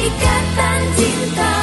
ikatan cinta.